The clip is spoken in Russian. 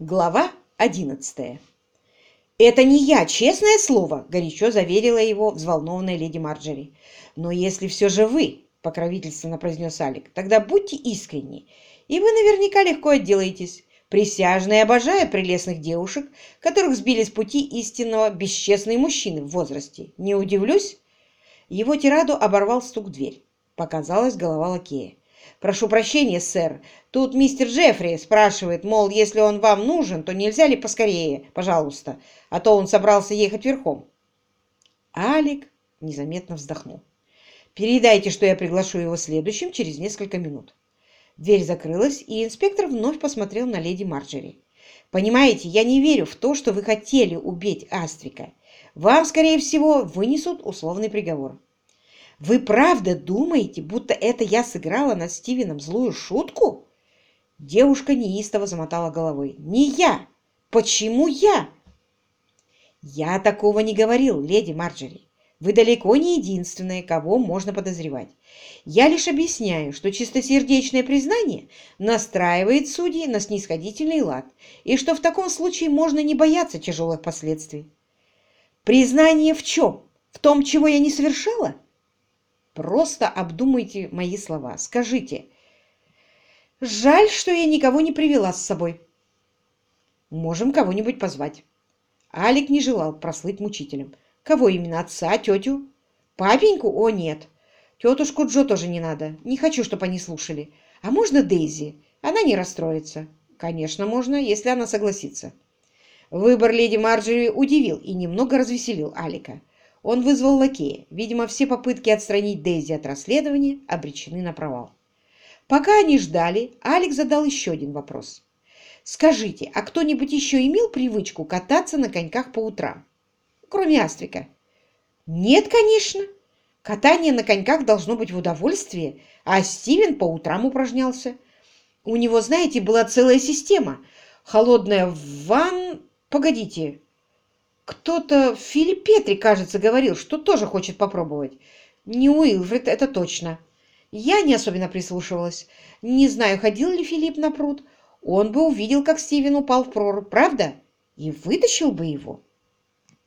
Глава одиннадцатая. «Это не я, честное слово!» — горячо заверила его взволнованная леди Марджери. «Но если все же вы, — покровительственно произнес Алик, — тогда будьте искренни, и вы наверняка легко отделаетесь. Присяжные обожают прелестных девушек, которых сбили с пути истинного бесчестные мужчины в возрасте. Не удивлюсь?» Его тираду оборвал стук в дверь. Показалась голова лакея. «Прошу прощения, сэр. Тут мистер Джеффри спрашивает, мол, если он вам нужен, то нельзя ли поскорее, пожалуйста, а то он собрался ехать верхом». Алик незаметно вздохнул. «Передайте, что я приглашу его следующим через несколько минут». Дверь закрылась, и инспектор вновь посмотрел на леди Марджери. «Понимаете, я не верю в то, что вы хотели убить Аствика. Вам, скорее всего, вынесут условный приговор. Вы правда думаете, будто это я сыграла над Стивеном злую шутку? Девушка неистово замотала головой. Не я! Почему я? Я такого не говорил, леди Марджери. Вы далеко не единственная, кого можно подозревать. Я лишь объясняю, что чистосердечное признание настраивает судьи на снисходительный лад, и что в таком случае можно не бояться тяжелых последствий. Признание в чем? В том, чего я не совершала? Просто обдумайте мои слова. Скажите. Жаль, что я никого не привела с собой. Можем кого-нибудь позвать. Алик не желал прослыть мучителем. Кого именно? Отца, тетю? Папеньку? О, нет. Тетушку Джо тоже не надо. Не хочу, чтобы они слушали. А можно Дейзи? Она не расстроится. Конечно, можно, если она согласится. Выбор леди Марджери удивил и немного развеселил Алика. Он вызвал лакея. Видимо, все попытки отстранить Дейзи от расследования обречены на провал. Пока они ждали, Алекс задал еще один вопрос. «Скажите, а кто-нибудь еще имел привычку кататься на коньках по утрам? Кроме Астрика?» «Нет, конечно. Катание на коньках должно быть в удовольствие, а Стивен по утрам упражнялся. У него, знаете, была целая система. Холодная ванн... Погодите, кто-то, Филипп Петри, кажется, говорил, что тоже хочет попробовать. Не Уилфред, это точно. Я не особенно прислушивалась. Не знаю, ходил ли Филипп на пруд. Он бы увидел, как Стивен упал в прорубь, правда? И вытащил бы его.